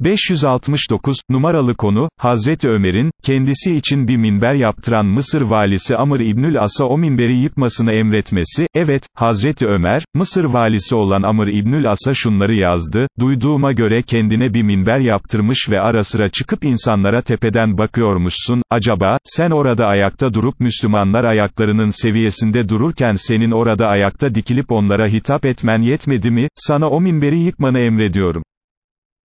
569, numaralı konu, Hazreti Ömer'in, kendisi için bir minber yaptıran Mısır valisi Amr İbnül As'a o minberi yıkmasını emretmesi, evet, Hazreti Ömer, Mısır valisi olan Amr İbnül As'a şunları yazdı, duyduğuma göre kendine bir minber yaptırmış ve ara sıra çıkıp insanlara tepeden bakıyormuşsun, acaba, sen orada ayakta durup Müslümanlar ayaklarının seviyesinde dururken senin orada ayakta dikilip onlara hitap etmen yetmedi mi, sana o minberi yıkmanı emrediyorum.